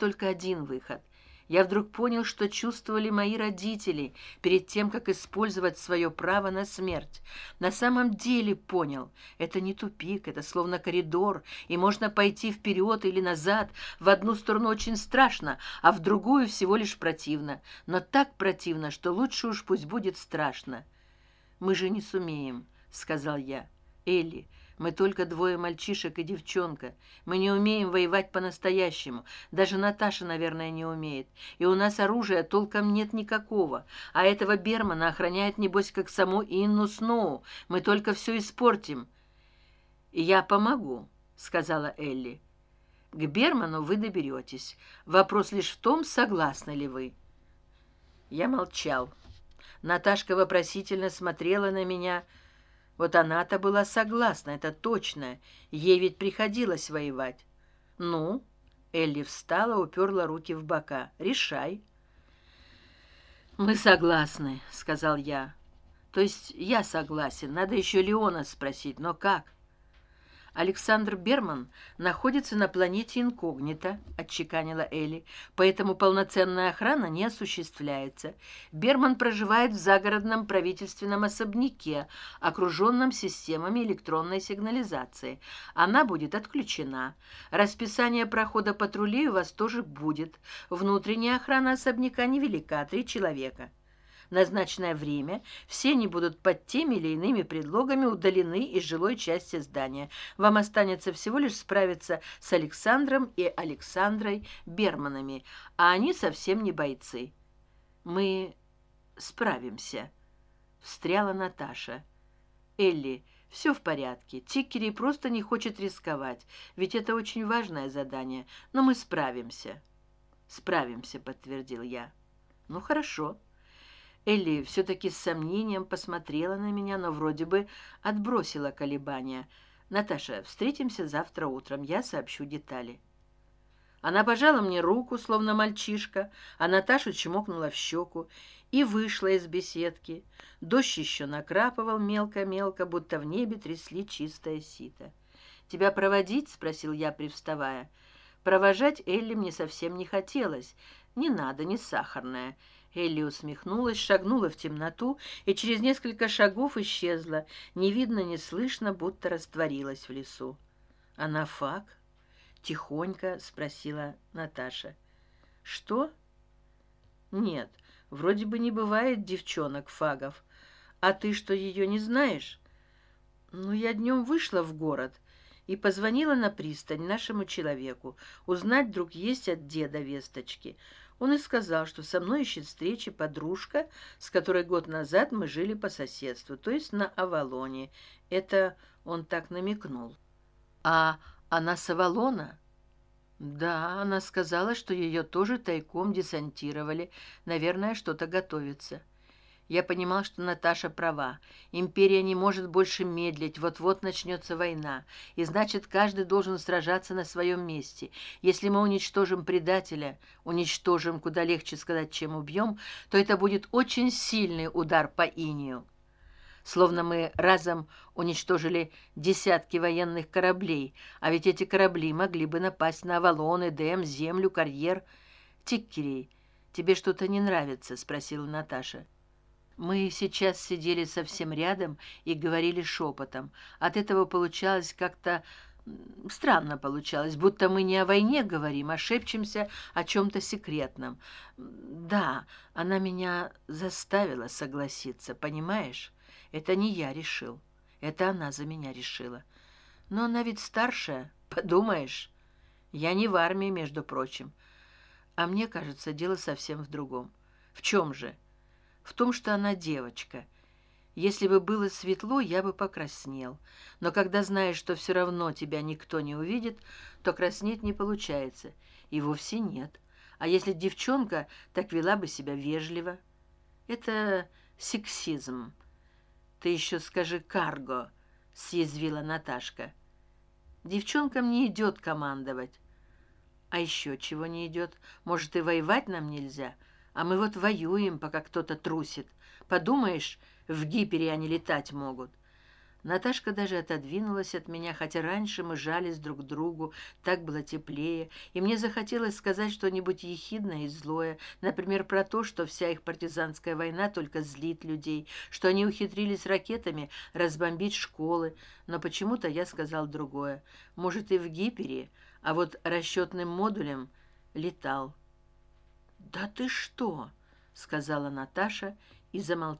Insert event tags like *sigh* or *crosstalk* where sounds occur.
только один выход. Я вдруг понял что чувствовали мои родители перед тем как использовать свое право на смерть. На самом деле понял это не тупик это словно коридор и можно пойти вперед или назад. В одну сторону очень страшно а в другую всего лишь противно. Но так противно что лучше уж пусть будет страшно. Мы же не сумеем сказал я. Элли мы только двое мальчишек и девчонка. Мы не умеем воевать по настоящему даже наташа наверное не умеет. И у нас оружия толком нет никакого. А этого бермана охраняет небось как саму инну сноу. Мы только все испортим. Я помогу сказала элли. К берману вы доберетесь вопрос лишь в том согласны ли вы я молчал. Наташка вопросительно смотрела на меня вот она то была согласна это точно. Ей ведь приходилось воевать. Ну элли встала уперла руки в бока. Решай. Мы согласны сказал я. То есть я согласен. Надо еще леона спросить но как александр берман находится на планете инкогнито отчеканила элли поэтому полноценная охрана не осуществляется. Берман проживает в загородном правительственном особняке окруженном системами электронной сигнализации. Она будет отключена. Расписание прохода патрулей у вас тоже будет. Внутренняя охрана особняка невелика три человека назначенное время все они будут под теми или иными предлогами удалены из жилой части здания. Вам останется всего лишь справиться с александром и александрой берманами а они совсем не бойцы. Мы справимся встряла наташа. Элли все в порядке тиккери просто не хочет рисковать ведь это очень важное задание но мы справимся. Справимся подтвердил я. Ну хорошо элли все таки с сомнением посмотрела на меня но вроде бы отбросила колебания. Наташа встретимся завтра утром я сообщу детали она пожала мне руку словно мальчишка а наташу чмокнула в щеку и вышла из беседки. Дождь еще накрапывал мелко мелко будто в небе трясли чистое сито. Тебя проводить спросил я привставая. Провожать элли мне совсем не хотелось. Не надо не сахарная элли усмехнулась шагнула в темноту и через несколько шагов исчезла не видно не слышно будто растворилась в лесу она фак тихонько спросила наташа что нет вроде бы не бывает девчонок фагов. А ты что ее не знаешь ну я днем вышла в город и позвонила на пристань нашему человеку узнать вдруг есть от деда весточки он и сказал что со мной ищет встречи подружка с которой год назад мы жили по соседству то есть на авалоне. Это он так намекнул. А она с авалона? Да она сказала что ее тоже тайком десантировали. Наверное что то готовится я понимал что наташа права. Империя не может больше медлить. Вот вот начнется война. И значит каждый должен сражаться на своем месте. Если мы уничтожим предателя уничтожим куда легче сказать чем убьем то это будет очень сильный удар по инию. Словно мы разом уничтожили десятки военных кораблей. А ведь эти корабли могли бы напасть на авалон эдем землю карьер. Тиккерей тебе что то не нравится спросила наташа мы сейчас сидели совсем рядом и говорили шепотом от этого получалось как то странно получалось будто мы не о войне говорим а шепчемся о чем то секретном. Да она меня заставила согласиться понимаешь? Это не я решил это она за меня решила. Но она ведь старшая *laughs* подумаешь. Я не в армии между прочим. А мне кажется дело совсем в другом. В чем же в том что она девочка. Если бы было светло я бы покраснел. Но когда знаешь что все равно тебя никто не увидит то краснеть не получается. И вовсе нет. А если девчонка так вела бы себя вежливо. Это сексизм. Ты еще скажи карго съязвила наташка. Девчонкам не идет командовать. А еще чего не идет может и воевать нам нельзя а мы вот воюем пока кто то трусит. Подумаешь в гипере они летать могут наташка даже отодвинулась от меня хотя раньше мы жались друг к другу так было теплее. И мне захотелось сказать что нибудь ехидное и злое. Например про то что вся их партизанская война только злит людей что они ухитрились ракетами разбомбить школы. Но почему то я сказал другое. Может и в гипере а вот расчетным модулем летал да ты что сказала наташа и замолчала